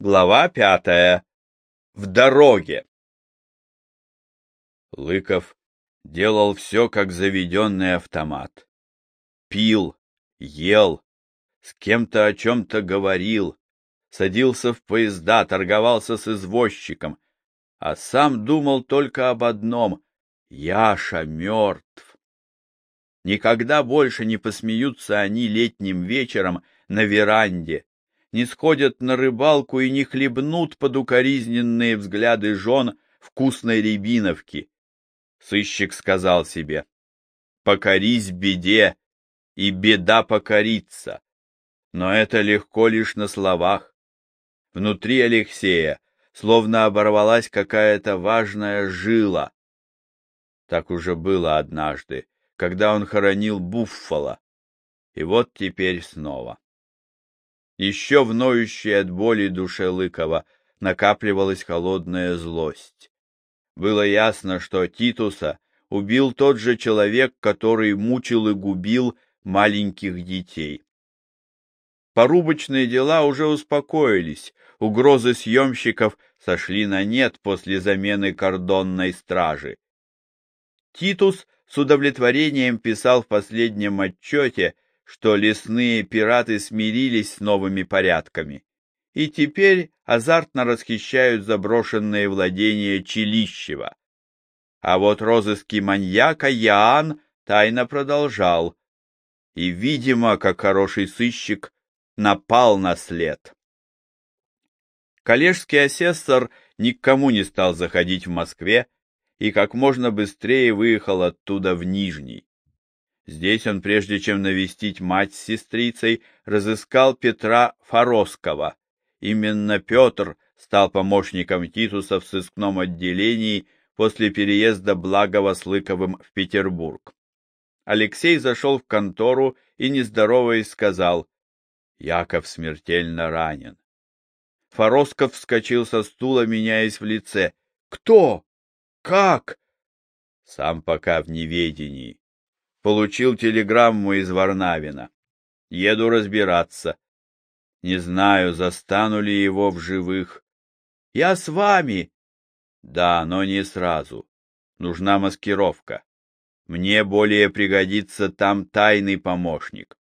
Глава пятая. В дороге. Лыков делал все, как заведенный автомат. Пил, ел, с кем-то о чем-то говорил, садился в поезда, торговался с извозчиком, а сам думал только об одном — Яша мертв. Никогда больше не посмеются они летним вечером на веранде, не сходят на рыбалку и не хлебнут под укоризненные взгляды жен вкусной рябиновки. Сыщик сказал себе, «Покорись беде, и беда покорится». Но это легко лишь на словах. Внутри Алексея словно оборвалась какая-то важная жила. Так уже было однажды, когда он хоронил Буффало. И вот теперь снова. Еще в ноющей от боли душе Лыкова накапливалась холодная злость. Было ясно, что Титуса убил тот же человек, который мучил и губил маленьких детей. Порубочные дела уже успокоились, угрозы съемщиков сошли на нет после замены кордонной стражи. Титус с удовлетворением писал в последнем отчете, что лесные пираты смирились с новыми порядками и теперь азартно расхищают заброшенные владения Чилищева. А вот розыски маньяка Яан тайно продолжал, и, видимо, как хороший сыщик, напал на след. Коллежский асессор никому не стал заходить в Москве и как можно быстрее выехал оттуда в Нижний. Здесь он, прежде чем навестить мать с сестрицей, разыскал Петра Форосского. Именно Петр стал помощником Титуса в сыскном отделении после переезда Благова с Лыковым в Петербург. Алексей зашел в контору и, нездороваясь, сказал, «Яков смертельно ранен». Форосков вскочил со стула, меняясь в лице. «Кто? Как?» «Сам пока в неведении. Получил телеграмму из Варнавина. Еду разбираться. Не знаю, застану ли его в живых. Я с вами. Да, но не сразу. Нужна маскировка. Мне более пригодится там тайный помощник.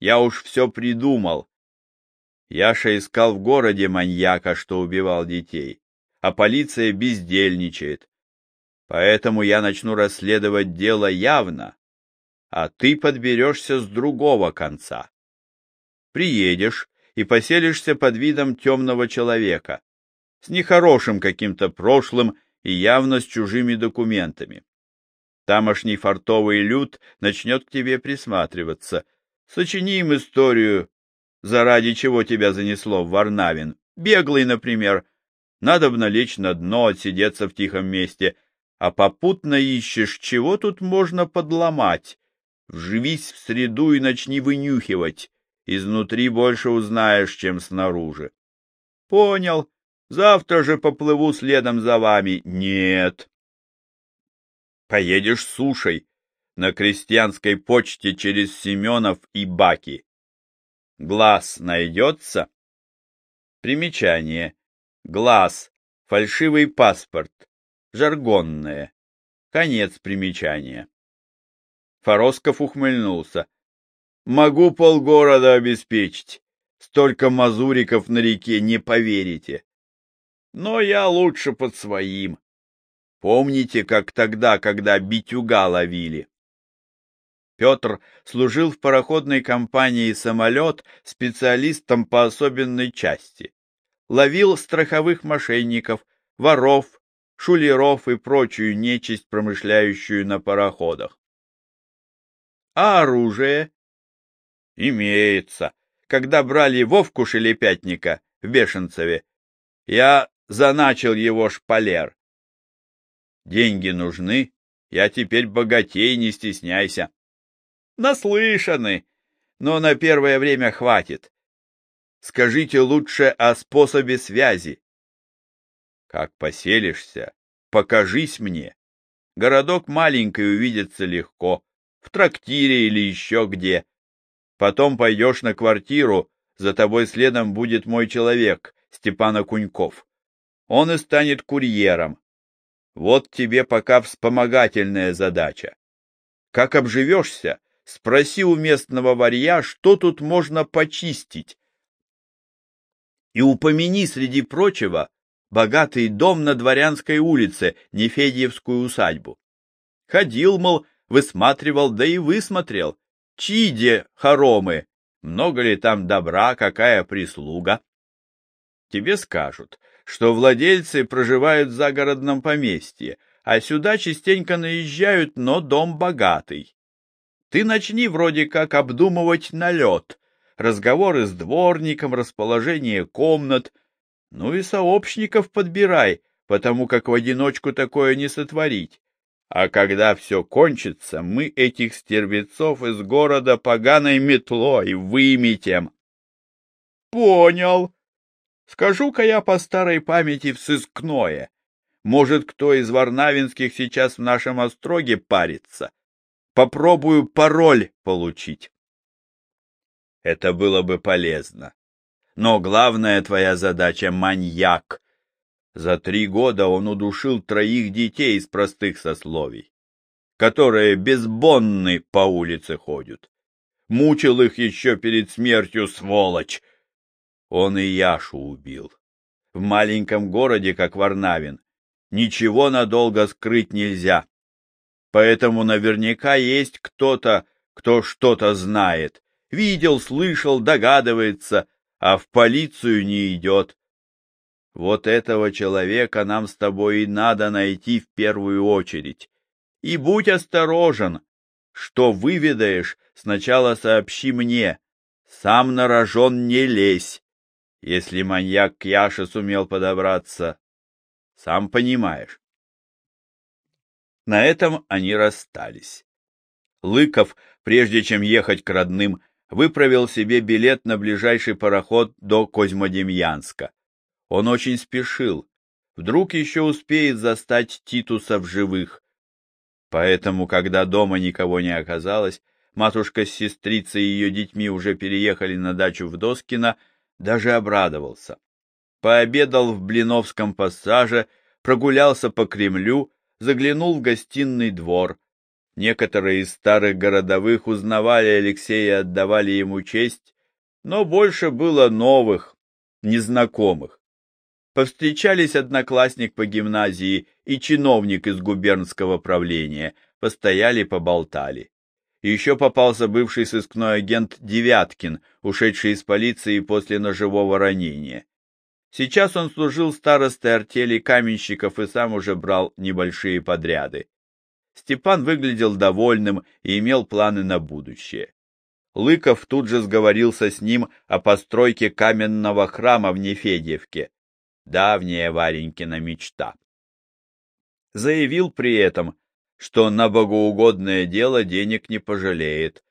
Я уж все придумал. Яша искал в городе маньяка, что убивал детей, а полиция бездельничает. Поэтому я начну расследовать дело явно, а ты подберешься с другого конца. Приедешь и поселишься под видом темного человека, с нехорошим каким-то прошлым и явно с чужими документами. Тамошний фартовый люд начнет к тебе присматриваться. Сочини им историю, заради чего тебя занесло в Варнавин. Беглый, например. Надо бы налечь на дно, отсидеться в тихом месте, а попутно ищешь, чего тут можно подломать, Вживись в среду и начни вынюхивать. Изнутри больше узнаешь, чем снаружи. Понял. Завтра же поплыву следом за вами. Нет. Поедешь сушей на крестьянской почте через Семенов и Баки. Глаз найдется? Примечание. Глаз. Фальшивый паспорт. Жаргонное. Конец примечания. Форосков ухмыльнулся. «Могу полгорода обеспечить. Столько мазуриков на реке не поверите. Но я лучше под своим. Помните, как тогда, когда битюга ловили?» Петр служил в пароходной компании «Самолет» специалистом по особенной части. Ловил страховых мошенников, воров, шулеров и прочую нечисть, промышляющую на пароходах. А оружие? Имеется. Когда брали Вовку Шелепятника в Бешенцеве, я заначил его шпалер. Деньги нужны, я теперь богатей, не стесняйся. Наслышаны, но на первое время хватит. Скажите лучше о способе связи. Как поселишься, покажись мне. Городок маленький, увидится легко в трактире или еще где. Потом пойдешь на квартиру, за тобой следом будет мой человек с Степана Куньков. Он и станет курьером. Вот тебе пока вспомогательная задача. Как обживешься, спроси у местного варья, что тут можно почистить. И упомяни, среди прочего, богатый дом на Дворянской улице, Нефедьевскую усадьбу. Ходил, мол, высматривал, да и высмотрел. Чиде, хоромы, много ли там добра, какая прислуга? Тебе скажут, что владельцы проживают в загородном поместье, а сюда частенько наезжают, но дом богатый. Ты начни вроде как обдумывать налет, разговоры с дворником, расположение комнат, ну и сообщников подбирай, потому как в одиночку такое не сотворить. А когда все кончится, мы этих стервецов из города поганой метлой выметем. Понял. Скажу-ка я по старой памяти в сыскное. Может, кто из варнавинских сейчас в нашем остроге парится. Попробую пароль получить. Это было бы полезно. Но главная твоя задача — маньяк, за три года он удушил троих детей из простых сословий, которые безбонны по улице ходят. Мучил их еще перед смертью, сволочь! Он и Яшу убил. В маленьком городе, как Варнавин, ничего надолго скрыть нельзя. Поэтому наверняка есть кто-то, кто что-то знает, видел, слышал, догадывается, а в полицию не идет. Вот этого человека нам с тобой и надо найти в первую очередь. И будь осторожен. Что выведаешь, сначала сообщи мне. Сам на рожон не лезь. Если маньяк к Яше сумел подобраться, сам понимаешь. На этом они расстались. Лыков, прежде чем ехать к родным, выправил себе билет на ближайший пароход до Козьмодемьянска. Он очень спешил. Вдруг еще успеет застать Титуса в живых. Поэтому, когда дома никого не оказалось, матушка с сестрицей и ее детьми уже переехали на дачу в Доскино, даже обрадовался. Пообедал в Блиновском пассаже, прогулялся по Кремлю, заглянул в гостиный двор. Некоторые из старых городовых узнавали Алексея и отдавали ему честь, но больше было новых, незнакомых повстречались одноклассник по гимназии и чиновник из губернского правления, постояли, поболтали. Еще попался бывший сыскной агент Девяткин, ушедший из полиции после ножевого ранения. Сейчас он служил старостой артели каменщиков и сам уже брал небольшие подряды. Степан выглядел довольным и имел планы на будущее. Лыков тут же сговорился с ним о постройке каменного храма в Нефедьевке, давняя Варенькина мечта. Заявил при этом, что на богоугодное дело денег не пожалеет.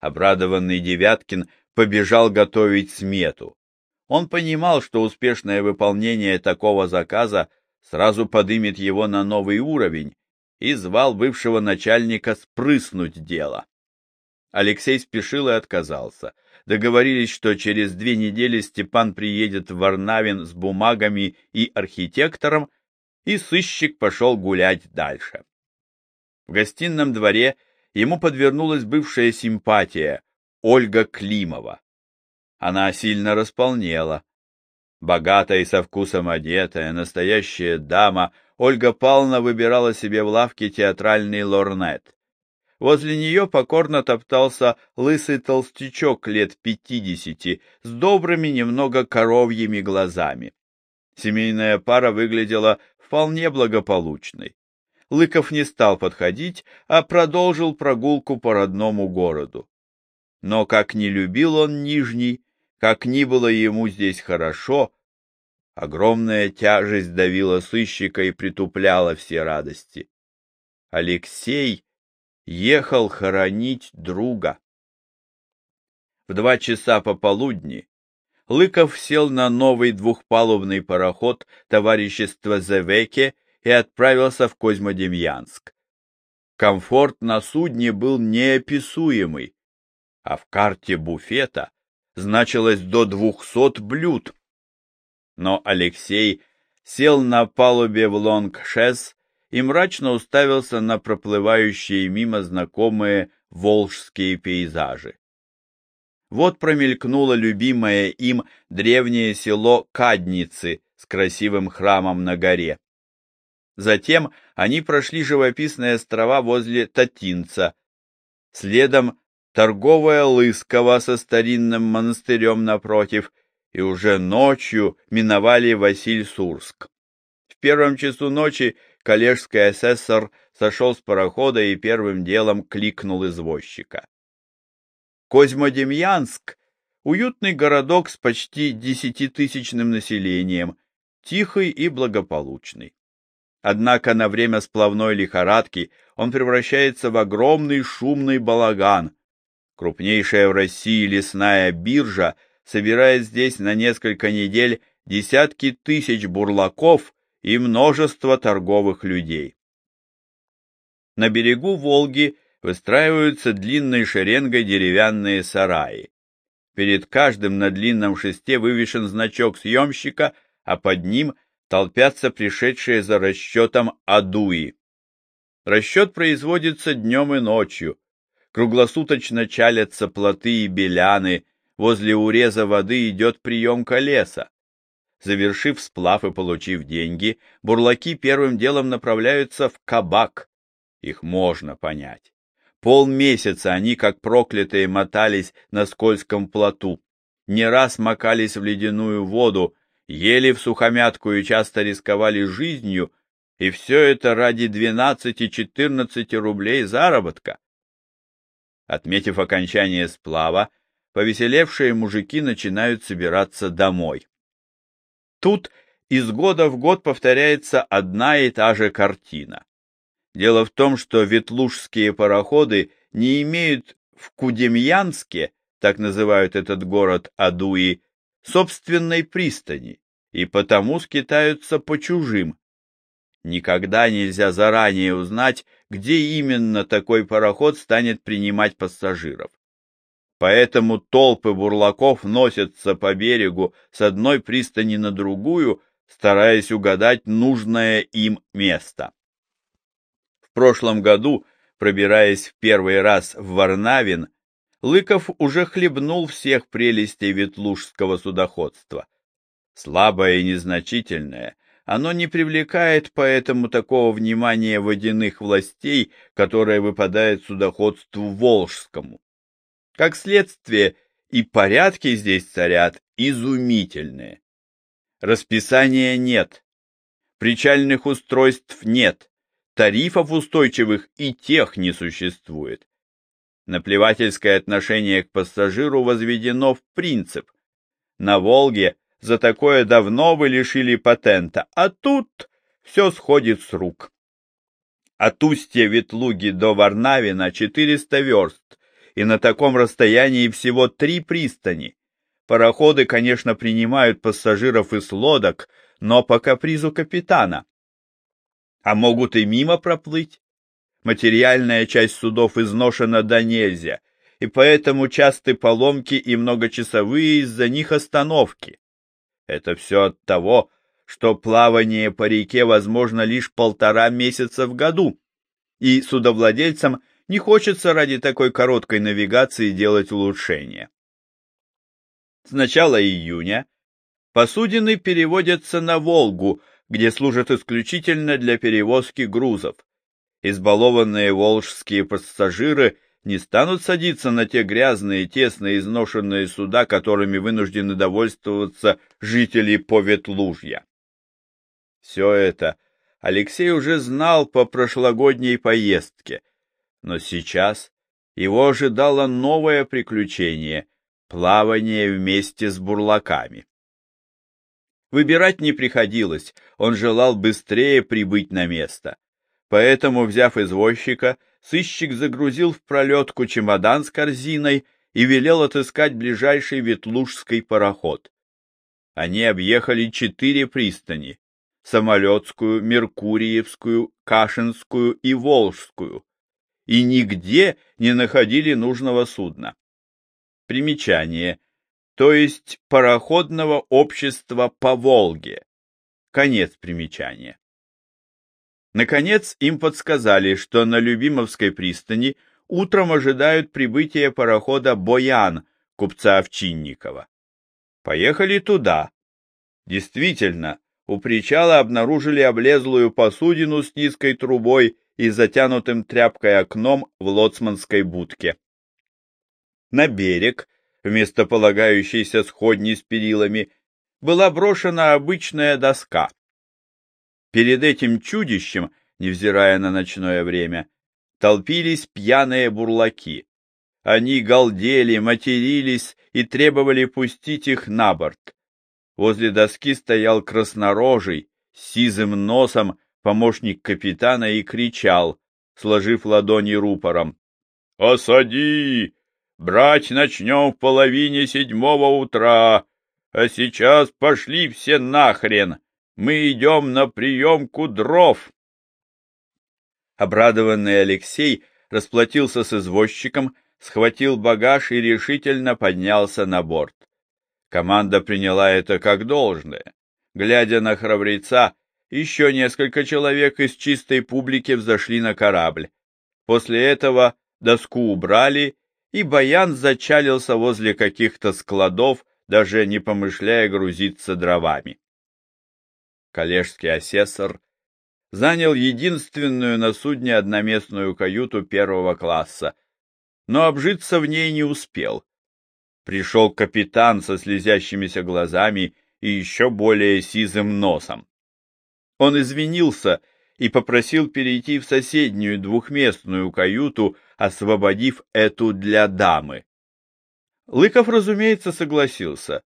Обрадованный Девяткин побежал готовить смету. Он понимал, что успешное выполнение такого заказа сразу подымет его на новый уровень, и звал бывшего начальника спрыснуть дело. Алексей спешил и отказался — Договорились, что через две недели Степан приедет в Варнавин с бумагами и архитектором, и сыщик пошел гулять дальше. В гостином дворе ему подвернулась бывшая симпатия Ольга Климова. Она сильно располнела. Богатая и со вкусом одетая, настоящая дама, Ольга Павловна выбирала себе в лавке театральный лорнет. Возле нее покорно топтался лысый толстячок лет пятидесяти с добрыми немного коровьими глазами. Семейная пара выглядела вполне благополучной. Лыков не стал подходить, а продолжил прогулку по родному городу. Но как не любил он Нижний, как ни было ему здесь хорошо, огромная тяжесть давила сыщика и притупляла все радости. Алексей ехал хоронить друга. В два часа пополудни Лыков сел на новый двухпалубный пароход товарищества Зевеке и отправился в Козьмодемьянск. Комфорт на судне был неописуемый, а в карте буфета значилось до двухсот блюд. Но Алексей сел на палубе в Лонгшес и мрачно уставился на проплывающие мимо знакомые волжские пейзажи. Вот промелькнуло любимое им древнее село Кадницы с красивым храмом на горе. Затем они прошли живописные острова возле Татинца, следом торговая Лысково со старинным монастырем напротив, и уже ночью миновали Василь-Сурск. В первом часу ночи коллежский асессор сошел с парохода и первым делом кликнул извозчика. Козьмодемьянск — уютный городок с почти десятитысячным населением, тихий и благополучный. Однако на время сплавной лихорадки он превращается в огромный шумный балаган. Крупнейшая в России лесная биржа собирает здесь на несколько недель десятки тысяч бурлаков и множество торговых людей. На берегу Волги выстраиваются длинной шеренгой деревянные сараи. Перед каждым на длинном шесте вывешен значок съемщика, а под ним толпятся пришедшие за расчетом адуи. Расчет производится днем и ночью. Круглосуточно чалятся плоты и беляны, возле уреза воды идет приемка леса. Завершив сплав и получив деньги, бурлаки первым делом направляются в кабак. Их можно понять. Полмесяца они, как проклятые, мотались на скользком плоту, не раз макались в ледяную воду, ели в сухомятку и часто рисковали жизнью, и все это ради 12-14 рублей заработка. Отметив окончание сплава, повеселевшие мужики начинают собираться домой. Тут из года в год повторяется одна и та же картина. Дело в том, что ветлужские пароходы не имеют в Кудемьянске, так называют этот город Адуи, собственной пристани, и потому скитаются по чужим. Никогда нельзя заранее узнать, где именно такой пароход станет принимать пассажиров. Поэтому толпы бурлаков носятся по берегу с одной пристани на другую, стараясь угадать нужное им место прошлом году, пробираясь в первый раз в Варнавин, Лыков уже хлебнул всех прелестей ветлужского судоходства. Слабое и незначительное, оно не привлекает поэтому такого внимания водяных властей, которое выпадает судоходству волжскому. Как следствие, и порядки здесь царят изумительные. Расписания нет, причальных устройств нет, тарифов устойчивых и тех не существует. Наплевательское отношение к пассажиру возведено в принцип. На Волге за такое давно бы лишили патента, а тут все сходит с рук. От устья Ветлуги до Варнавина 400 верст, и на таком расстоянии всего три пристани. Пароходы, конечно, принимают пассажиров из лодок, но по капризу капитана а могут и мимо проплыть. Материальная часть судов изношена до нельзя, и поэтому часты поломки и многочасовые из-за них остановки. Это все от того, что плавание по реке возможно лишь полтора месяца в году, и судовладельцам не хочется ради такой короткой навигации делать улучшения. С начала июня посудины переводятся на Волгу где служат исключительно для перевозки грузов. Избалованные волжские пассажиры не станут садиться на те грязные, тесные, изношенные суда, которыми вынуждены довольствоваться жители Поветлужья. Все это Алексей уже знал по прошлогодней поездке, но сейчас его ожидало новое приключение — плавание вместе с бурлаками. Выбирать не приходилось, он желал быстрее прибыть на место. Поэтому, взяв извозчика, сыщик загрузил в пролетку чемодан с корзиной и велел отыскать ближайший ветлужский пароход. Они объехали четыре пристани — Самолетскую, Меркуриевскую, Кашинскую и Волжскую — и нигде не находили нужного судна. Примечание. то есть пароходного общества по Волге. Конец примечания. Наконец им подсказали, что на Любимовской пристани утром ожидают прибытия парохода «Боян» купца Овчинникова. Поехали туда. Действительно, у причала обнаружили облезлую посудину с низкой трубой и затянутым тряпкой окном в лоцманской будке. На берег, вместо полагающейся сходни с перилами, была брошена обычная доска. Перед этим чудищем, невзирая на ночное время, толпились пьяные бурлаки. Они галдели, матерились и требовали пустить их на борт. Возле доски стоял краснорожий, с сизым носом, помощник капитана и кричал, сложив ладони рупором. «Осади! Брать начнем в половине седьмого утра, а сейчас пошли все нахрен! Мы идем на приемку дров!» Обрадованный Алексей расплатился с извозчиком, схватил багаж и решительно поднялся на борт. Команда приняла это как должное. Глядя на храбреца, еще несколько человек из чистой публики взошли на корабль. После этого доску убрали, и Баян зачалился возле каких-то складов, даже не помышляя грузиться дровами. Коллежский асессор занял единственную на судне одноместную каюту первого класса, но обжиться в ней не успел. Пришел капитан со слезящимися глазами и еще более сизым носом. Он извинился и попросил перейти в соседнюю двухместную каюту, освободив эту для дамы. Лыков, разумеется, согласился.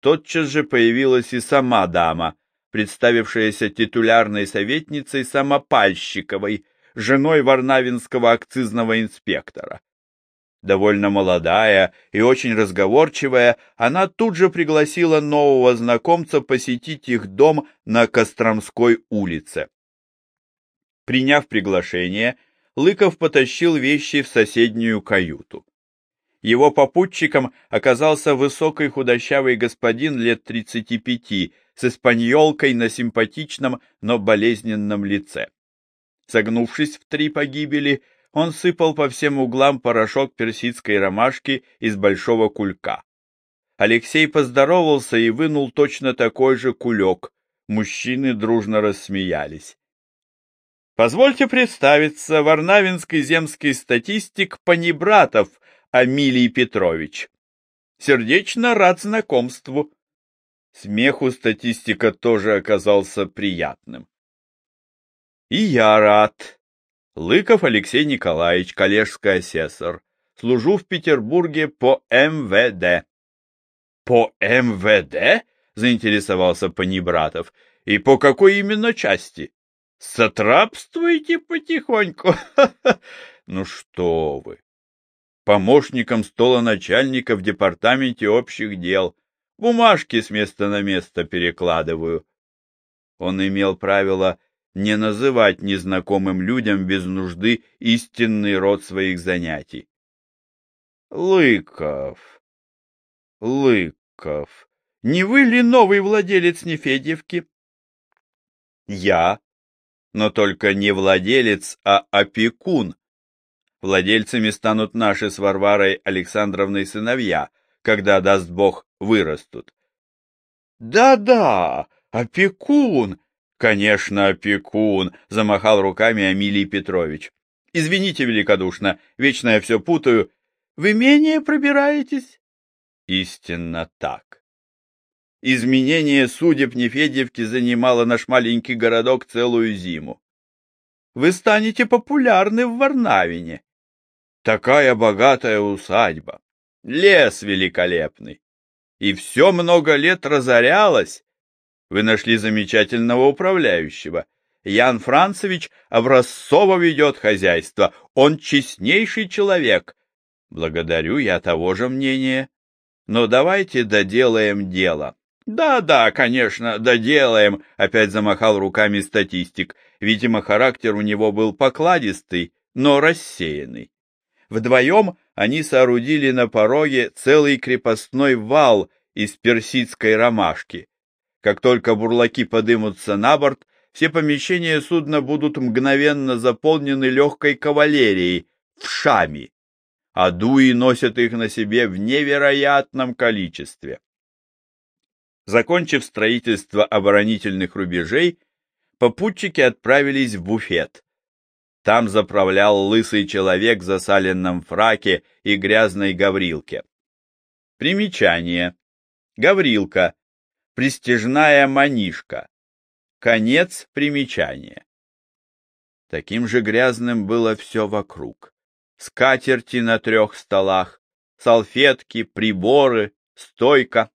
Тотчас же появилась и сама дама, представившаяся титулярной советницей Самопальщиковой, женой варнавинского акцизного инспектора. Довольно молодая и очень разговорчивая, она тут же пригласила нового знакомца посетить их дом на Костромской улице. Приняв приглашение, Лыков потащил вещи в соседнюю каюту. Его попутчиком оказался высокий худощавый господин лет тридцати пяти с испаньолкой на симпатичном, но болезненном лице. Согнувшись в три погибели, он сыпал по всем углам порошок персидской ромашки из большого кулька. Алексей поздоровался и вынул точно такой же кулек. Мужчины дружно рассмеялись. Позвольте представиться, варнавинский земский статистик Панибратов Амилий Петрович. Сердечно рад знакомству. Смеху статистика тоже оказался приятным. И я рад. Лыков Алексей Николаевич, коллежский асессор. Служу в Петербурге по МВД. По МВД? Заинтересовался Панибратов. И по какой именно части? Сатрапствуете потихоньку? Ну что вы. Помощником столоначальника в департаменте общих дел. Бумажки с места на место перекладываю. Он имел правило не называть незнакомым людям без нужды истинный род своих занятий. Лыков, Лыков, не вы ли новый владелец Нефедьевки? Я, но только не владелец, а опекун. Владельцами станут наши с Варварой Александровной сыновья, когда, даст Бог, вырастут. Да-да, опекун, конечно, опекун, замахал руками Амилий Петрович. Извините великодушно, вечно я все путаю. Вы менее пробираетесь? Истинно так. Изменение судеб Нефедьевки занимало наш маленький городок целую зиму. Вы станете популярны в Варнавине. Такая богатая усадьба, лес великолепный. И все много лет разорялось. Вы нашли замечательного управляющего. Ян Францевич образцово ведет хозяйство. Он честнейший человек. Благодарю, я того же мнения. Но давайте доделаем дело. Да-да, конечно, доделаем, опять замахал руками статистик. Видимо, характер у него был покладистый, но рассеянный. Вдвоем они соорудили на пороге целый крепостной вал из персидской ромашки. Как только бурлаки подымутся на борт, все помещения судна будут мгновенно заполнены легкой кавалерией, вшами, а дуи носят их на себе в невероятном количестве. Закончив строительство оборонительных рубежей, попутчики отправились в буфет. Там заправлял лысый человек в засаленном фраке и грязной гаврилке. Примечание. Гаврилка. Престижная манишка. Конец примечания. Таким же грязным было все вокруг. Скатерти на трех столах, салфетки, приборы, стойка.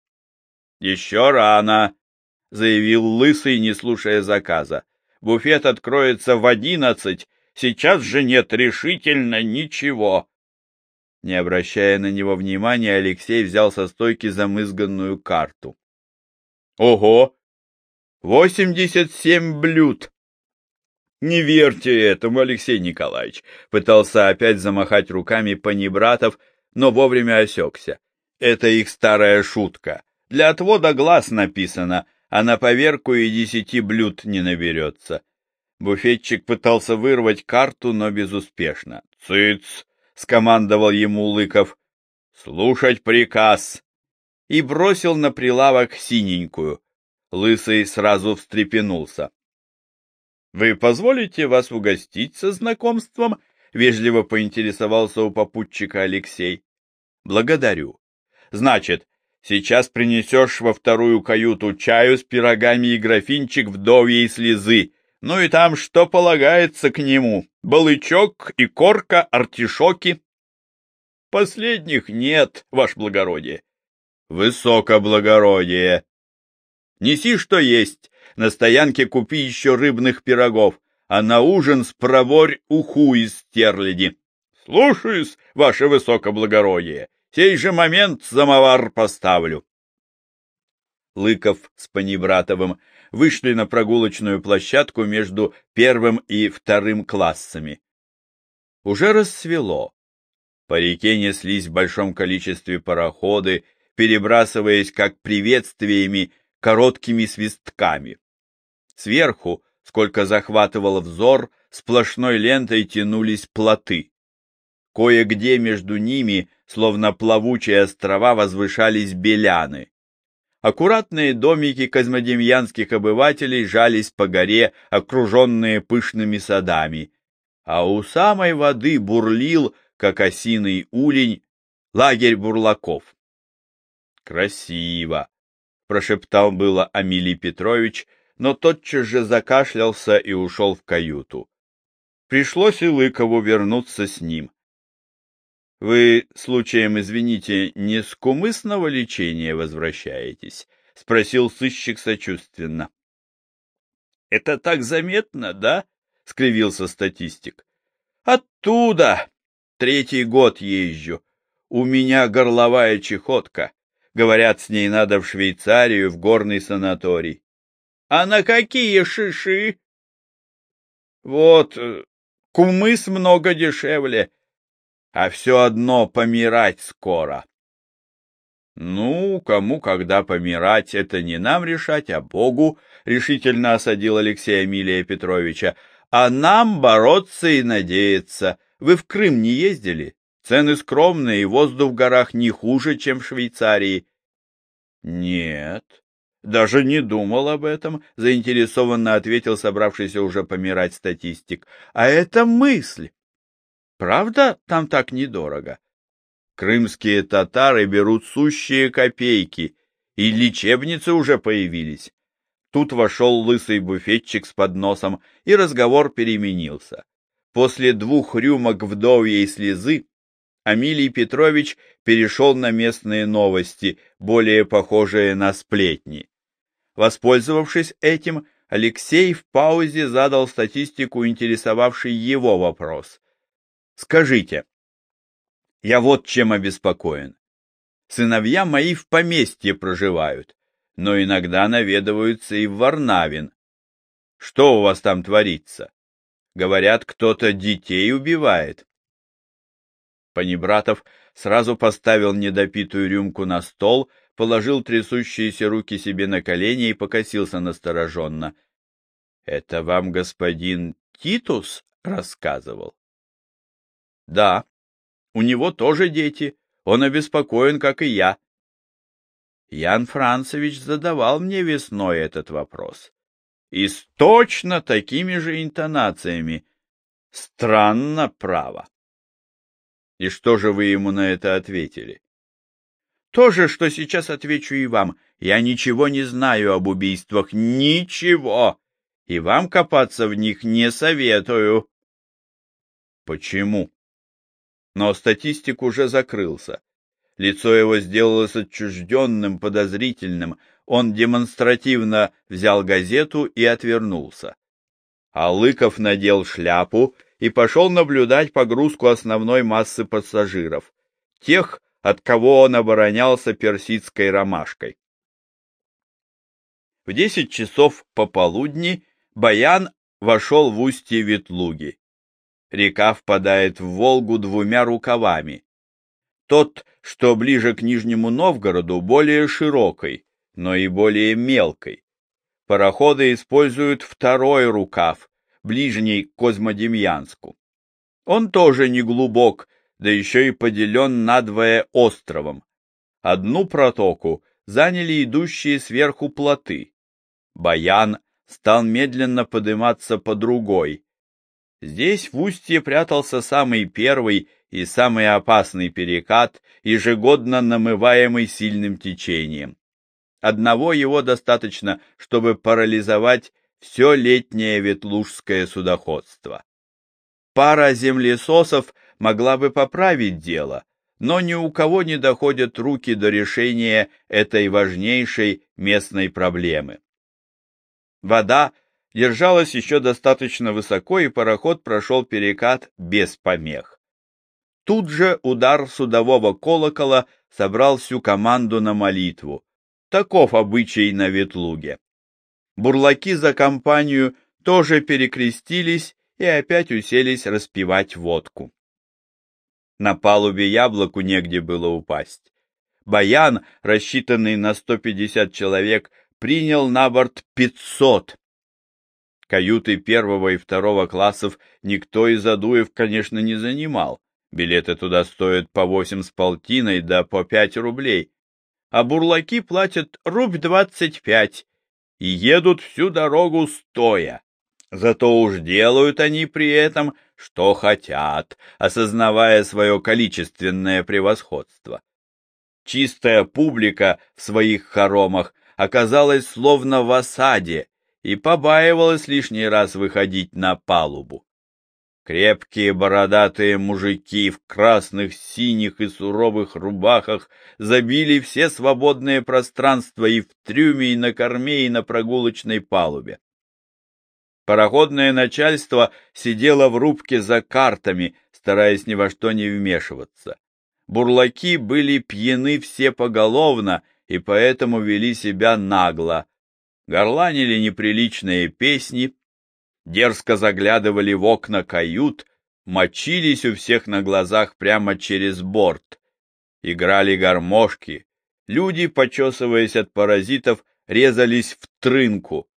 Еще рано, — заявил Лысый, не слушая заказа. Буфет откроется в одиннадцать, сейчас же нет решительно ничего. Не обращая на него внимания, Алексей взял со стойки замызганную карту. — Ого! Восемьдесят семь блюд! Не верьте этому, Алексей Николаевич! Пытался опять замахать руками панибратов, но вовремя осекся. Это их старая шутка. Для отвода глаз написано, а на поверку и десяти блюд не наберется. Буфетчик пытался вырвать карту, но безуспешно. «Цыц!» — скомандовал ему Лыков. «Слушать приказ!» И бросил на прилавок синенькую. Лысый сразу встрепенулся. «Вы позволите вас угостить со знакомством?» — вежливо поинтересовался у попутчика Алексей. «Благодарю. Значит, Сейчас принесешь во вторую каюту чаю с пирогами и графинчик вдовьей слезы. Ну и там что полагается к нему? Балычок, и корка, артишоки? Последних нет, ваше благородие. Высокоблагородие. Неси, что есть. На стоянке купи еще рыбных пирогов, а на ужин спроворь уху из стерляди. Слушаюсь, ваше высокоблагородие сей же момент самовар поставлю. Лыков с Панибратовым вышли на прогулочную площадку между первым и вторым классами. Уже рассвело. По реке неслись в большом количестве пароходы, перебрасываясь как приветствиями короткими свистками. Сверху, сколько захватывал взор, сплошной лентой тянулись плоты. Кое-где между ними словно плавучие острова, возвышались беляны. Аккуратные домики козмодемьянских обывателей жались по горе, окруженные пышными садами, а у самой воды бурлил, как осиный улень, лагерь бурлаков. «Красиво!» — прошептал было Амилий Петрович, но тотчас же закашлялся и ушел в каюту. Пришлось и Лыкову вернуться с ним. — Вы, случаем, извините, не с кумысного лечения возвращаетесь? — спросил сыщик сочувственно. — Это так заметно, да? — скривился статистик. — Оттуда! Третий год езжу. У меня горловая чехотка. Говорят, с ней надо в Швейцарию, в горный санаторий. — А на какие шиши? — Вот, э, кумыс много дешевле а все одно помирать скоро. Ну, кому когда помирать, это не нам решать, а Богу, решительно осадил Алексей Эмилия Петровича, а нам бороться и надеяться. Вы в Крым не ездили? Цены скромные, и воздух в горах не хуже, чем в Швейцарии. Нет, даже не думал об этом, заинтересованно ответил собравшийся уже помирать статистик. А это мысль. Правда, там так недорого? Крымские татары берут сущие копейки, и лечебницы уже появились. Тут вошел лысый буфетчик с подносом, и разговор переменился. После двух рюмок вдовьей слезы Амилий Петрович перешел на местные новости, более похожие на сплетни. Воспользовавшись этим, Алексей в паузе задал статистику, интересовавший его вопрос. Скажите, я вот чем обеспокоен. Сыновья мои в поместье проживают, но иногда наведываются и в Варнавин. Что у вас там творится? Говорят, кто-то детей убивает. Панибратов сразу поставил недопитую рюмку на стол, положил трясущиеся руки себе на колени и покосился настороженно. — Это вам господин Титус рассказывал? — Да. У него тоже дети. Он обеспокоен, как и я. Ян Францевич задавал мне весной этот вопрос. И с точно такими же интонациями. Странно, право. И что же вы ему на это ответили? То же, что сейчас отвечу и вам. Я ничего не знаю об убийствах. Ничего. И вам копаться в них не советую. Почему? Но статистик уже закрылся. Лицо его сделалось отчужденным, подозрительным. Он демонстративно взял газету и отвернулся. А Лыков надел шляпу и пошел наблюдать погрузку основной массы пассажиров, тех, от кого он оборонялся персидской ромашкой. В десять часов пополудни Баян вошел в устье Ветлуги. Река впадает в Волгу двумя рукавами. Тот, что ближе к Нижнему Новгороду, более широкой, но и более мелкой. Пароходы используют второй рукав, ближний к Козмодемьянску. Он тоже не глубок, да еще и поделен надвое островом. Одну протоку заняли идущие сверху плоты. Баян стал медленно подниматься по другой. Здесь в устье прятался самый первый и самый опасный перекат, ежегодно намываемый сильным течением. Одного его достаточно, чтобы парализовать все летнее ветлужское судоходство. Пара землесосов могла бы поправить дело, но ни у кого не доходят руки до решения этой важнейшей местной проблемы. Вода держалась еще достаточно высоко, и пароход прошел перекат без помех. Тут же удар судового колокола собрал всю команду на молитву. Таков обычай на Ветлуге. Бурлаки за компанию тоже перекрестились и опять уселись распивать водку. На палубе яблоку негде было упасть. Баян, рассчитанный на 150 человек, принял на борт 500. Каюты первого и второго классов никто из Адуев, конечно, не занимал. Билеты туда стоят по восемь с полтиной да по пять рублей. А бурлаки платят рубь двадцать пять и едут всю дорогу стоя. Зато уж делают они при этом, что хотят, осознавая свое количественное превосходство. Чистая публика в своих хоромах оказалась словно в осаде и побаивалась лишний раз выходить на палубу. Крепкие бородатые мужики в красных, синих и суровых рубахах забили все свободные пространства и в трюме, и на корме, и на прогулочной палубе. Пароходное начальство сидело в рубке за картами, стараясь ни во что не вмешиваться. Бурлаки были пьяны все поголовно и поэтому вели себя нагло. Горланили неприличные песни, дерзко заглядывали в окна кают, мочились у всех на глазах прямо через борт. Играли гармошки, люди, почесываясь от паразитов, резались в трынку.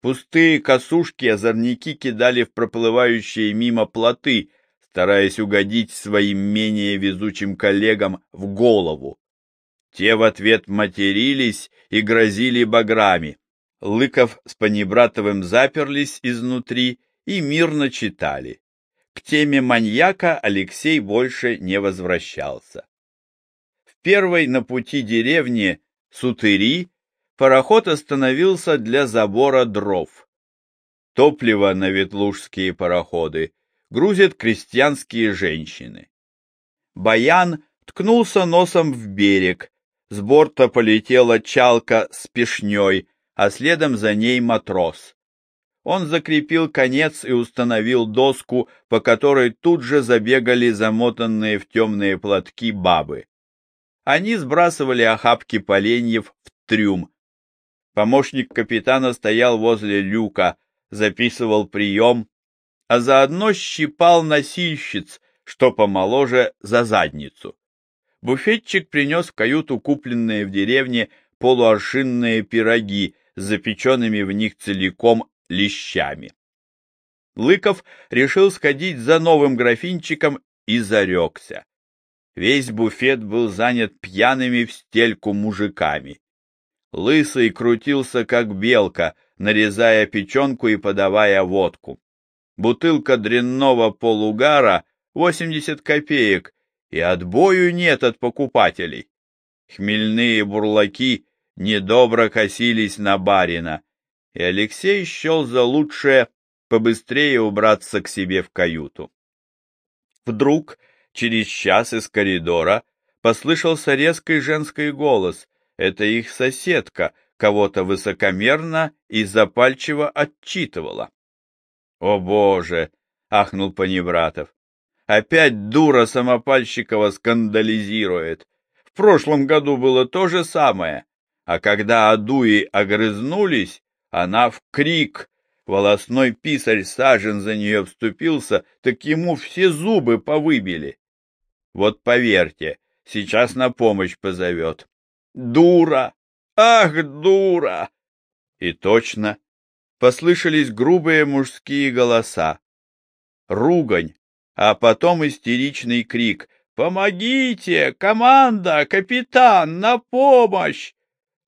Пустые косушки озорники кидали в проплывающие мимо плоты, стараясь угодить своим менее везучим коллегам в голову. Те в ответ матерились и грозили баграми. Лыков с Панибратовым заперлись изнутри и мирно читали. К теме маньяка Алексей больше не возвращался. В первой на пути деревни Сутыри пароход остановился для забора дров. Топливо на ветлужские пароходы грузят крестьянские женщины. Баян ткнулся носом в берег, с борта полетела чалка с пешней, а следом за ней матрос. Он закрепил конец и установил доску, по которой тут же забегали замотанные в темные платки бабы. Они сбрасывали охапки поленьев в трюм. Помощник капитана стоял возле люка, записывал прием, а заодно щипал носильщиц, что помоложе за задницу. Буфетчик принес в каюту купленные в деревне полуаршинные пироги с запеченными в них целиком лещами. Лыков решил сходить за новым графинчиком и зарекся. Весь буфет был занят пьяными в стельку мужиками. Лысый крутился, как белка, нарезая печенку и подавая водку. Бутылка дрянного полугара — 80 копеек, и отбою нет от покупателей. Хмельные бурлаки недобро косились на барина, и Алексей счел за лучшее побыстрее убраться к себе в каюту. Вдруг через час из коридора послышался резкий женский голос. Это их соседка кого-то высокомерно и запальчиво отчитывала. — О, Боже! — ахнул Паневратов. — Опять дура Самопальщикова скандализирует. В прошлом году было то же самое, а когда Адуи огрызнулись, она в крик Волосной писарь Сажен за нее вступился, так ему все зубы повыбили. Вот поверьте, сейчас на помощь позовет. Дура! Ах, дура! И точно, послышались грубые мужские голоса. Ругань, а потом истеричный крик «Помогите! Команда! Капитан! На помощь!»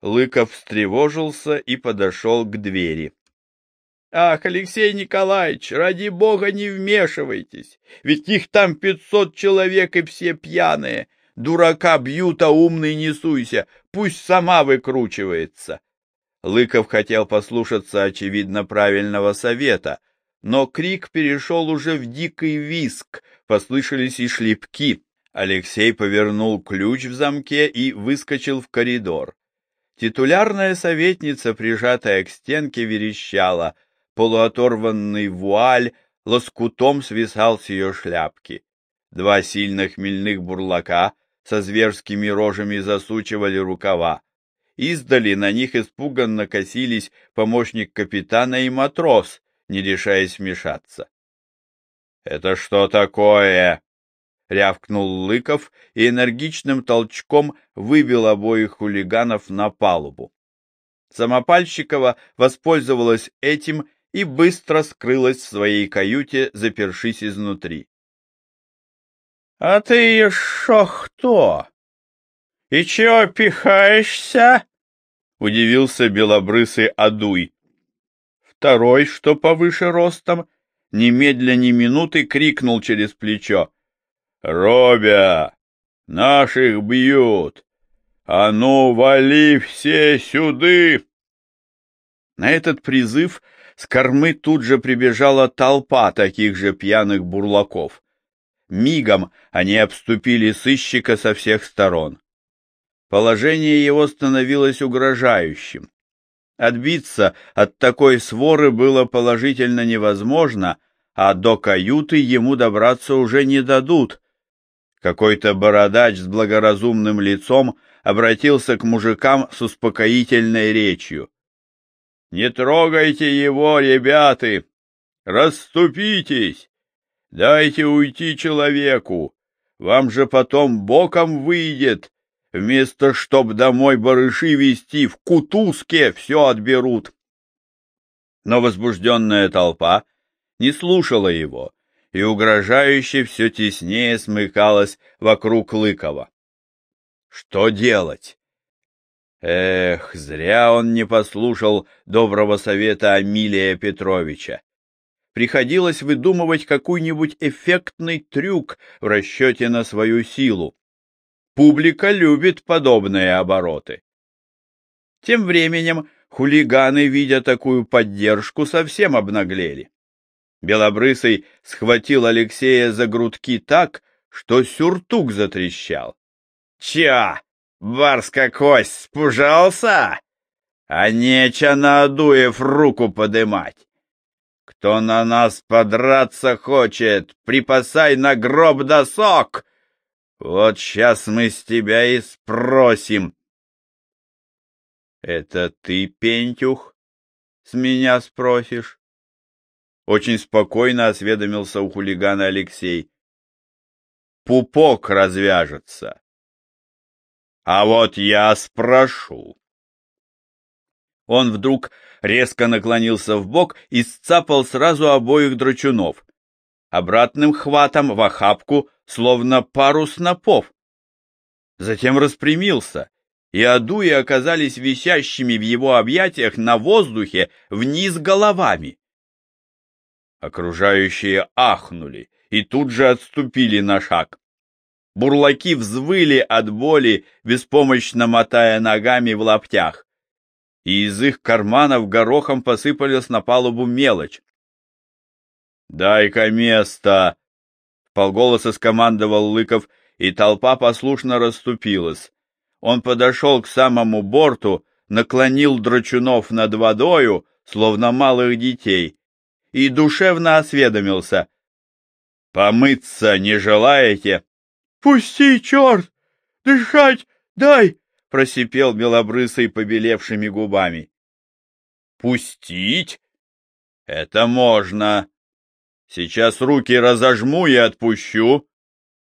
Лыков встревожился и подошел к двери. Ах, Алексей Николаевич, ради бога не вмешивайтесь, ведь их там пятьсот человек и все пьяные. Дурака бьют, а умный не суйся, пусть сама выкручивается. Лыков хотел послушаться, очевидно, правильного совета, но крик перешел уже в дикий виск, послышались и шлепки. Алексей повернул ключ в замке и выскочил в коридор. Титулярная советница, прижатая к стенке, верещала — полуоторванный вуаль лоскутом свисал с ее шляпки. Два сильных хмельных бурлака со зверскими рожами засучивали рукава. Издали на них испуганно косились помощник капитана и матрос, не решаясь вмешаться. — Это что такое? — рявкнул Лыков и энергичным толчком выбил обоих хулиганов на палубу. Самопальщикова воспользовалась этим и быстро скрылась в своей каюте, запершись изнутри. — А ты еще кто? И чего пихаешься? — удивился белобрысый Адуй. Второй, что повыше ростом, немедля ни минуты крикнул через плечо. — Робя! Наших бьют! А ну, вали все сюды! На этот призыв с кормы тут же прибежала толпа таких же пьяных бурлаков. Мигом они обступили сыщика со всех сторон. Положение его становилось угрожающим. Отбиться от такой своры было положительно невозможно, а до каюты ему добраться уже не дадут. Какой-то бородач с благоразумным лицом обратился к мужикам с успокоительной речью. Не трогайте его, ребята! Расступитесь! Дайте уйти человеку! Вам же потом боком выйдет, вместо чтоб домой барыши вести, в кутузке все отберут. Но возбужденная толпа не слушала его и угрожающе все теснее смыкалась вокруг Лыкова. Что делать? Эх, зря он не послушал доброго совета Амилия Петровича. Приходилось выдумывать какой-нибудь эффектный трюк в расчете на свою силу. Публика любит подобные обороты. Тем временем хулиганы, видя такую поддержку, совсем обнаглели. Белобрысый схватил Алексея за грудки так, что сюртук затрещал. — Ча! Барска кость спужался? А нече на Адуев руку подымать. Кто на нас подраться хочет, припасай на гроб досок. Вот сейчас мы с тебя и спросим. Это ты, Пентюх, с меня спросишь? Очень спокойно осведомился у хулигана Алексей. пупок развяжется. А вот я спрошу. Он вдруг резко наклонился в бок и сцапал сразу обоих драчунов. Обратным хватом в охапку, словно пару снопов. Затем распрямился, и адуи оказались висящими в его объятиях на воздухе вниз головами. Окружающие ахнули и тут же отступили на шаг. Бурлаки взвыли от боли, беспомощно мотая ногами в лаптях и из их карманов горохом посыпалась на палубу мелочь. «Дай-ка место!» — полголоса скомандовал Лыков, и толпа послушно расступилась. Он подошел к самому борту, наклонил драчунов над водою, словно малых детей, и душевно осведомился. «Помыться не желаете?» «Пусти, черт! Дышать дай!» — просипел белобрысый побелевшими губами. «Пустить? Это можно. Сейчас руки разожму и отпущу.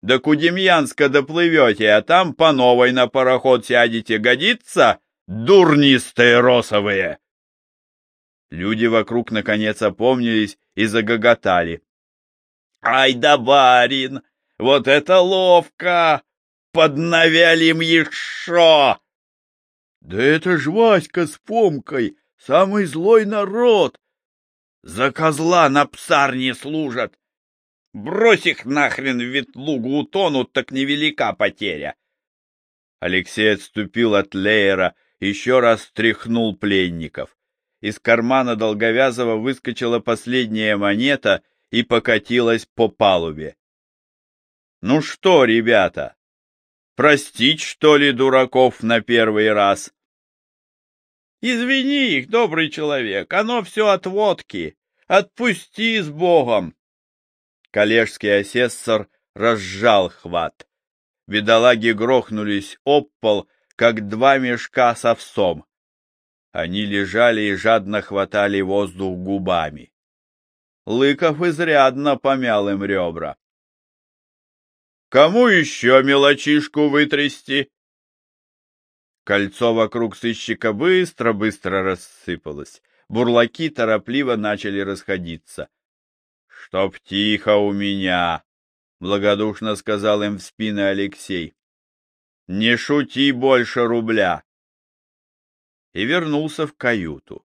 До Кудемьянска доплывете, а там по новой на пароход сядете. Годится? Дурнистые росовые!» Люди вокруг наконец опомнились и загоготали. «Ай да барин! Вот это ловко! поднавялим еще!» «Да это ж Васька с Фомкой, самый злой народ! За козла на псарне служат! Брось их нахрен в ветлугу утонут, так невелика потеря!» Алексей отступил от Леера, еще раз тряхнул пленников. Из кармана Долговязова выскочила последняя монета и покатилась по палубе. «Ну что, ребята, Простить, что ли, дураков на первый раз? Извини их, добрый человек, оно все от водки. Отпусти с Богом. Коллежский асессор разжал хват. Бедолаги грохнулись об пол, как два мешка с овсом. Они лежали и жадно хватали воздух губами. Лыков изрядно помял им ребра. Кому еще мелочишку вытрясти? Кольцо вокруг сыщика быстро-быстро рассыпалось. Бурлаки торопливо начали расходиться. — Чтоб тихо у меня! — благодушно сказал им в спины Алексей. — Не шути больше рубля! И вернулся в каюту.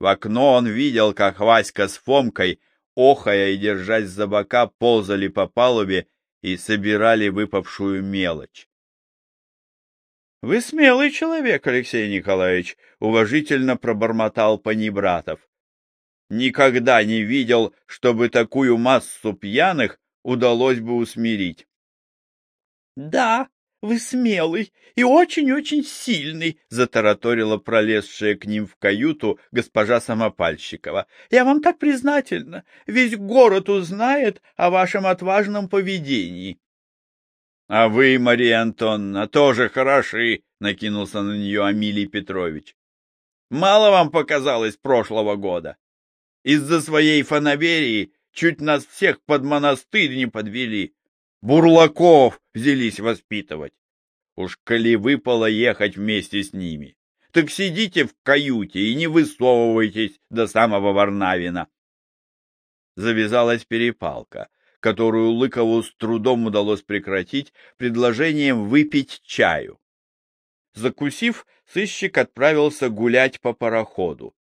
В окно он видел, как Васька с Фомкой, охая и держась за бока, ползали по палубе и собирали выпавшую мелочь. — Вы смелый человек, Алексей Николаевич, — уважительно пробормотал Панибратов. Никогда не видел, чтобы такую массу пьяных удалось бы усмирить. — Да, вы смелый и очень-очень сильный, — затараторила пролезшая к ним в каюту госпожа Самопальщикова. — Я вам так признательна. Весь город узнает о вашем отважном поведении. — А вы, Мария Антоновна, тоже хороши, — накинулся на нее Амилий Петрович. — Мало вам показалось прошлого года? Из-за своей фанаберии чуть нас всех под монастырь не подвели. Бурлаков взялись воспитывать. Уж коли выпало ехать вместе с ними, так сидите в каюте и не высовывайтесь до самого Варнавина. Завязалась перепалка, которую Лыкову с трудом удалось прекратить предложением выпить чаю. Закусив, сыщик отправился гулять по пароходу.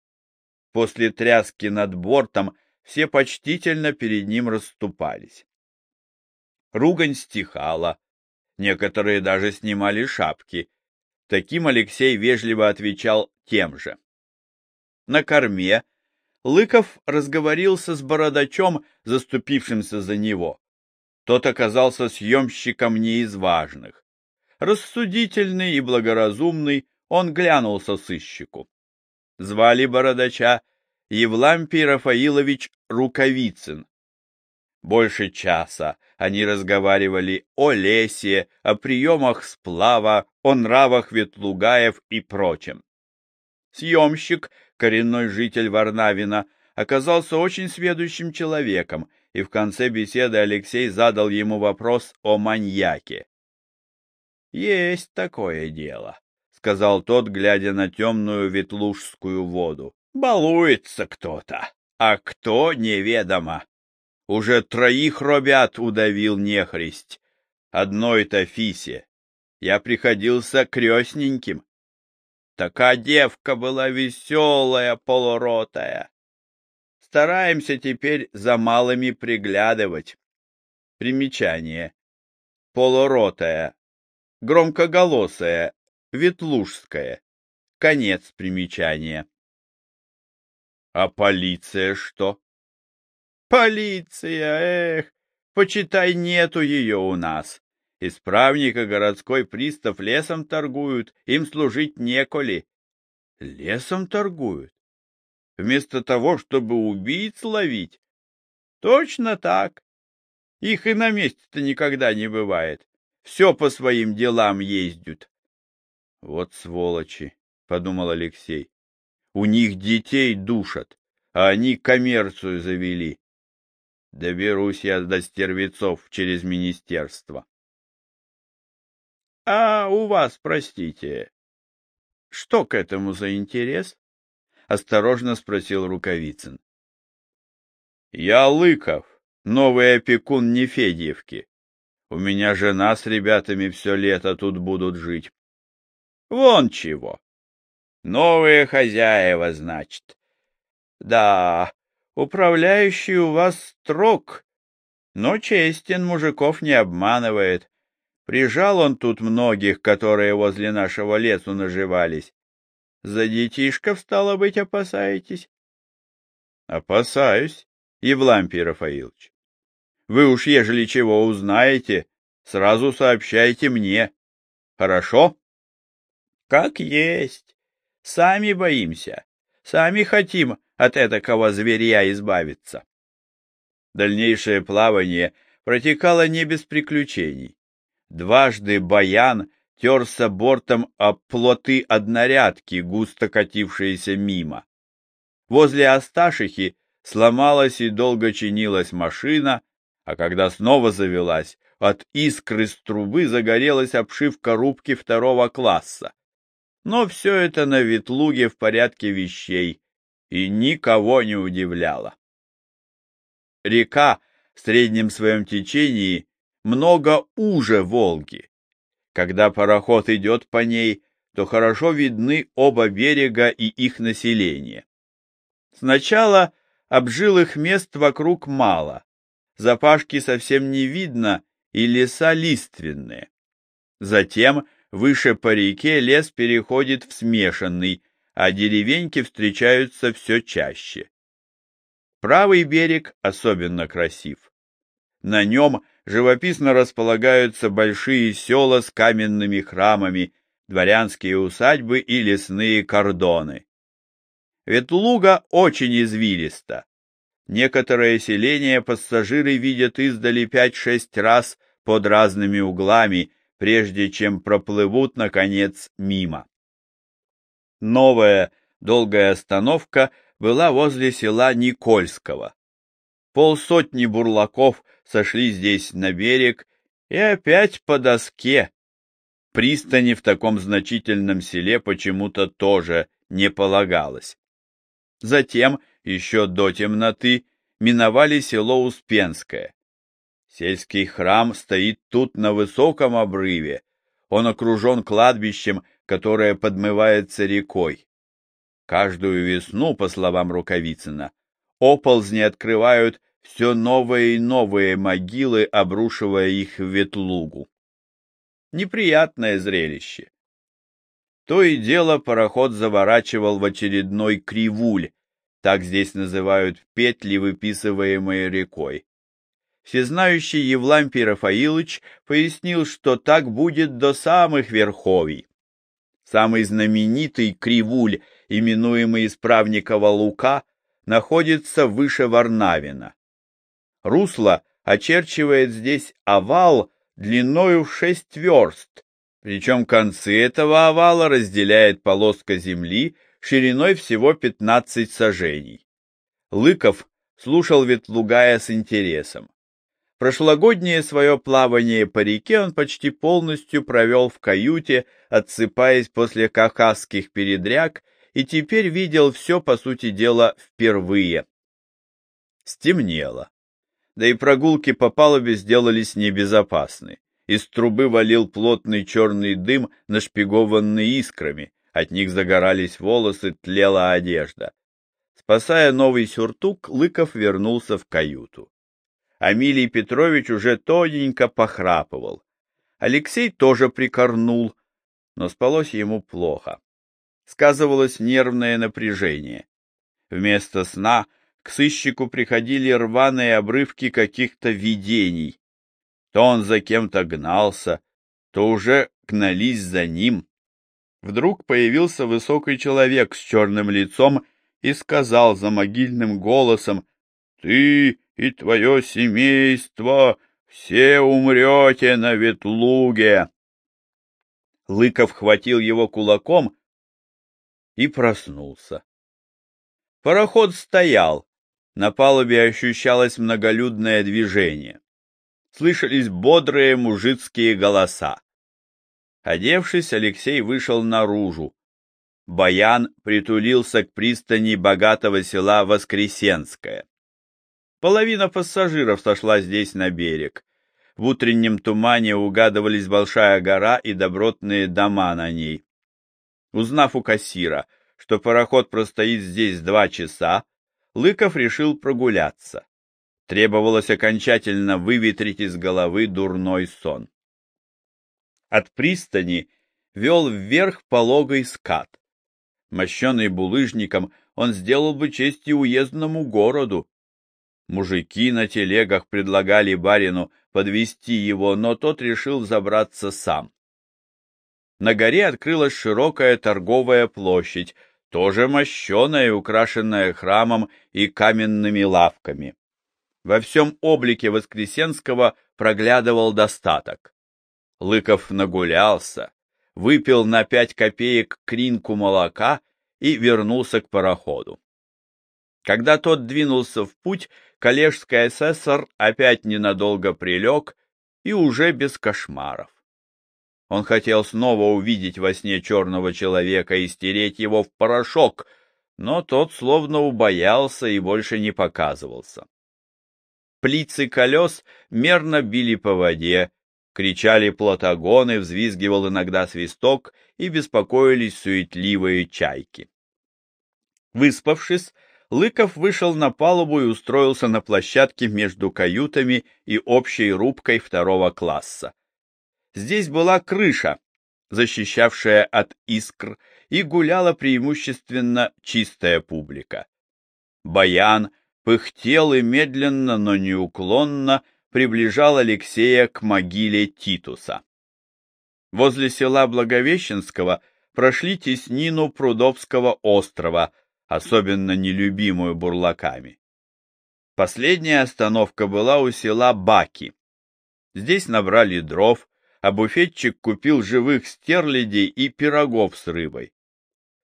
После тряски над бортом все почтительно перед ним расступались. Ругань стихала. Некоторые даже снимали шапки. Таким Алексей вежливо отвечал тем же. На корме Лыков разговорился с бородачом, заступившимся за него. Тот оказался съемщиком не из важных. Рассудительный и благоразумный, он глянулся сыщику. Звали бородача Евлампий Рафаилович Рукавицын. Больше часа они разговаривали о лесе, о приемах сплава, о нравах ветлугаев и прочем. Съемщик, коренной житель Варнавина, оказался очень сведущим человеком и в конце беседы Алексей задал ему вопрос о маньяке. «Есть такое дело», — сказал тот, глядя на темную ветлужскую воду. «Балуется кто-то, а кто — неведомо. Уже троих робят удавил нехристь, одной-то Фисе. Я приходился крестненьким. Такая девка была веселая, полуротая. Стараемся теперь за малыми приглядывать. Примечание. Полуротая. Громкоголосая. Ветлужская. Конец примечания. А полиция что? Полиция, эх, почитай, нету ее у нас. Исправника городской пристав лесом торгуют, им служить неколи. Лесом торгуют? вместо того, чтобы убийц ловить. Точно так. Их и на месте-то никогда не бывает. Все по своим делам ездят. Вот сволочи, — подумал Алексей. У них детей душат, а они коммерцию завели. Доберусь я до стервецов через министерство. — А у вас, простите, что к этому за интерес? — осторожно спросил Рукавицын. — Я Лыков, новый опекун Нефедьевки. У меня жена с ребятами все лето тут будут жить. — Вон чего. Новые хозяева, значит. Да, управляющий у вас строг, но честен, мужиков не обманывает. Прижал он тут многих, которые возле нашего лесу наживались. За детишков, стало быть, опасаетесь? — Опасаюсь, Евлампий Рафаилович. Вы уж, ежели чего узнаете, сразу сообщайте мне. Хорошо? — Как есть. Сами боимся. Сами хотим от этакого зверя избавиться. Дальнейшее плавание протекало не без приключений. Дважды Баян терся бортом об плоты однорядки, густо катившиеся мимо. Возле Асташихи сломалась и долго чинилась машина, а когда снова завелась, от искры с трубы загорелась обшивка рубки второго класса. Но все это на ветлуге в порядке вещей и никого не удивляло. Река в среднем своем течении много уже Волги, когда пароход идет по ней, то хорошо видны оба берега и их население. Сначала обжилых мест вокруг мало, запашки совсем не видно и леса лиственные. Затем выше по реке лес переходит в смешанный, а деревеньки встречаются все чаще. Правый берег особенно красив. На нем живописно располагаются большие села с каменными храмами, дворянские усадьбы и лесные кордоны. Ветлуга очень извилиста. Некоторые селения пассажиры видят издали пять-шесть раз под разными углами, прежде чем проплывут, наконец, мимо. Новая долгая остановка была возле села Никольского. Полсотни бурлаков сошли здесь на берег и опять по доске. Пристани в таком значительном селе почему-то тоже не полагалось. Затем, еще до темноты, миновали село Успенское. Сельский храм стоит тут на высоком обрыве. Он окружен кладбищем, которое подмывается рекой. Каждую весну, по словам Рукавицына, оползни открывают все новые и новые могилы, обрушивая их в ветлугу. Неприятное зрелище. То и дело пароход заворачивал в очередной кривуль, так здесь называют петли, выписываемые рекой. Всезнающий Евлампий Рафаилович пояснил, что так будет до самых верховий. Самый знаменитый кривуль, именуемый исправникова Лука, находится выше Варнавина. Русло очерчивает здесь овал длиною в шесть верст, причем концы этого овала разделяет полоска земли шириной всего пятнадцать сажений. Лыков слушал Ветлугая с интересом. Прошлогоднее свое плавание по реке он почти полностью провел в каюте, отсыпаясь после кавказских передряг, и теперь видел все, по сути дела, впервые. Стемнело. Да и прогулки по палубе сделались небезопасны. Из трубы валил плотный черный дым, нашпигованный искрами. От них загорались волосы, тлела одежда. Спасая новый сюртук, Лыков вернулся в каюту. Амилий Петрович уже тоненько похрапывал. Алексей тоже прикорнул, но спалось ему плохо. Сказывалось нервное напряжение. Вместо сна к сыщику приходили рваные обрывки каких-то видений. То он за кем-то гнался, то уже гнались за ним. Вдруг появился высокий человек с черным лицом и сказал за могильным голосом, «Ты и твое семейство все умрете на ветлуге. Лыков хватил его кулаком и проснулся. Пароход стоял, на палубе ощущалось многолюдное движение. Слышались бодрые мужицкие голоса. Одевшись, Алексей вышел наружу. Баян притулился к пристани богатого села Воскресенское. Половина пассажиров сошла здесь на берег. В утреннем тумане угадывались большая гора и добротные дома на ней. Узнав у кассира, что пароход простоит здесь два часа, Лыков решил прогуляться. Требовалось окончательно выветрить из головы дурной сон. От пристани вел вверх пологой скат. Мощенный булыжником, он сделал бы честь и уездному городу, Мужики на телегах предлагали барину подвести его, но тот решил забраться сам. На горе открылась широкая торговая площадь, тоже мощеная и украшенная храмом и каменными лавками. Во всем облике Воскресенского проглядывал достаток. Лыков нагулялся, выпил на пять копеек кринку молока и вернулся к пароходу. Когда тот двинулся в путь, коллежский асессор опять ненадолго прилег и уже без кошмаров. Он хотел снова увидеть во сне черного человека и стереть его в порошок, но тот словно убоялся и больше не показывался. Плицы колес мерно били по воде, кричали платагоны, взвизгивал иногда свисток и беспокоились суетливые чайки. Выспавшись, Лыков вышел на палубу и устроился на площадке между каютами и общей рубкой второго класса. Здесь была крыша, защищавшая от искр, и гуляла преимущественно чистая публика. Баян пыхтел и медленно, но неуклонно приближал Алексея к могиле Титуса. Возле села Благовещенского прошли теснину Прудовского острова — особенно нелюбимую бурлаками. Последняя остановка была у села Баки. Здесь набрали дров, а буфетчик купил живых стерлядей и пирогов с рыбой.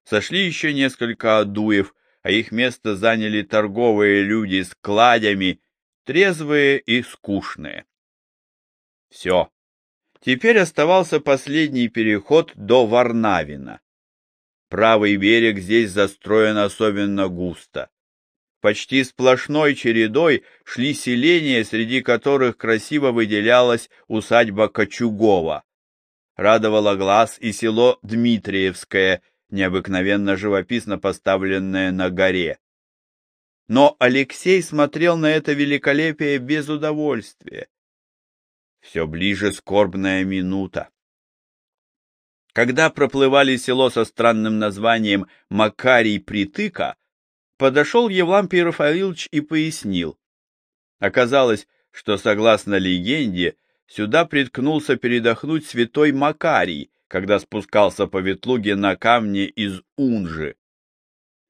Сошли еще несколько адуев, а их место заняли торговые люди с кладями, трезвые и скучные. Все. Теперь оставался последний переход до Варнавина. Правый берег здесь застроен особенно густо. Почти сплошной чередой шли селения, среди которых красиво выделялась усадьба Кочугова. Радовало глаз и село Дмитриевское, необыкновенно живописно поставленное на горе. Но Алексей смотрел на это великолепие без удовольствия. Все ближе скорбная минута. Когда проплывали село со странным названием Макарий-Притыка, подошел Евлампий Рафаилович и пояснил. Оказалось, что, согласно легенде, сюда приткнулся передохнуть святой Макарий, когда спускался по ветлуге на камне из Унжи.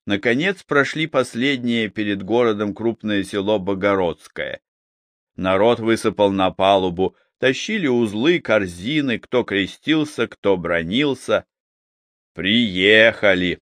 Наконец прошли последние перед городом крупное село Богородское. Народ высыпал на палубу, тащили узлы, корзины, кто крестился, кто бронился. «Приехали!»